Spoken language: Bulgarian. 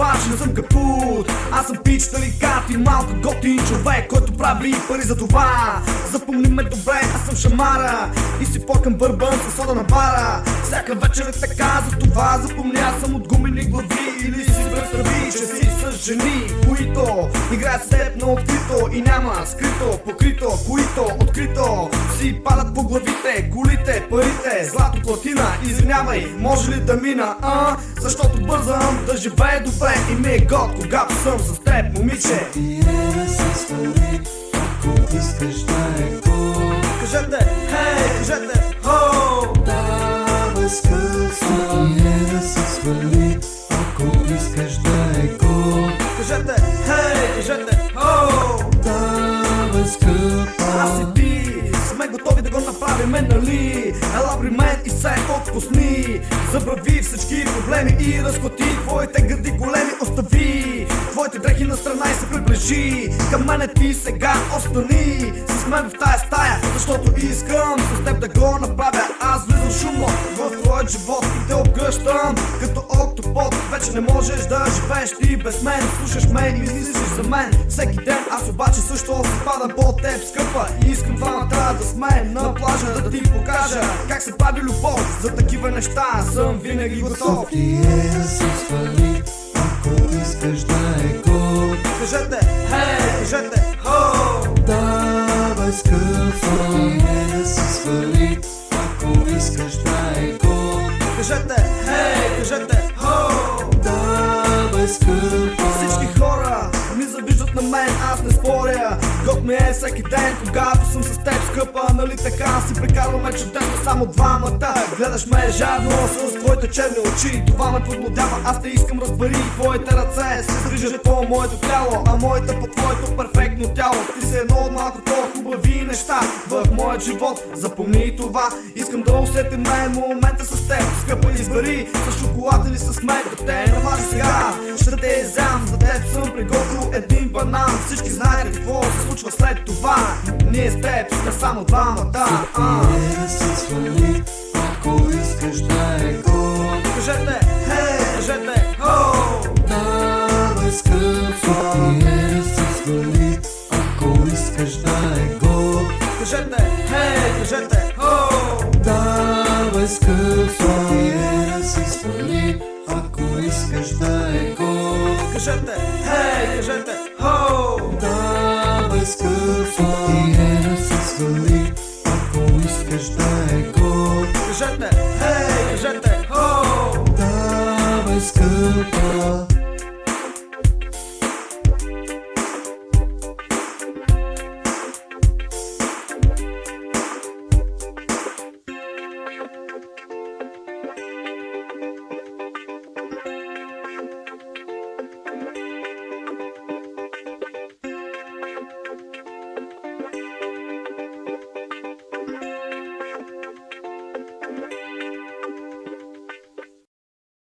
това, че не съм капут. Аз съм пич таликат и малко готин човек Който прави пари за това. Запомни ме добре, аз съм шамара. И си покам бърбън със сода на бара. Всяка вечер е така, за това запомни Аз съм от гумени глави. Или си представи, че си с жени Които играят с теб на открито И няма скрито, покрито, които открито. Си падат по главите, колите, парите. Злато, платина, извинявай, може ли да мина, а? Защото бързам да живее добре И ми е год, когато съм с теб, момиче. Ако искаш да е. Кажете, хей, кажете, скъпа, Аз и ти сме готови да го направим, нали? Ела при мен и се отпусни Забрави всички проблеми и разклати Твоите гърди големи остави. Твоите дрехи на страна и се приближи. Към мене ти сега остани. С мен в тая стая, защото искам С теб да го направя. Аз влизам шумно в твоят живот и те обгръщам Като Вече не можеш да живееш ти без мен. Слушаш мен и мислиш за мен. Всеки ден аз обаче също падам по теб скъпа. И искам двамата да сме на плажа Да ти покажа как се прави любов За такива неща. Съм винаги готов. Диера се свали, ако искаш да е гол. Кажете, хей, кажете, хоу Давай скъпа, диера се свали, ако искаш да е гол. Кажете, хей, кажете, Давай скъпа, Всички хора ми завиждат на мен, аз не споря Год ми е всеки ден, когато съм с теб скъпа Нали така? Си прекарваме чудесно само двамата. Гледаш ме жадно с твоите черни очи. Това ме подмодява, аз те искам разбери. Твоите ръце се движат по моето тяло А моите по твоето перфектно тяло. Ти си едно от малко по-хубави неща В моят живот, запомни това Искам да усетим момента с теб. Скъпа избери с шоколад или с мед. Те намажа сега, ще те изям За теб съм приготвил един банан Всички знаете какво се случва след това Ние с теб сме само двамата а. диера се свали, ако искаш да е гол. Кажете, хей, кажете, хоу Давай скъпа, диера се свали, ако искаш да е гол. Кажете, хей, кажете, хоу Давай скъпа, диера се свали, ако искаш да е гол. Кажете, хей, кажете, Давай скъпа, диера се свали, ако искаш да е гол. Кажете, хей, кажете, хоу Давай скъпа,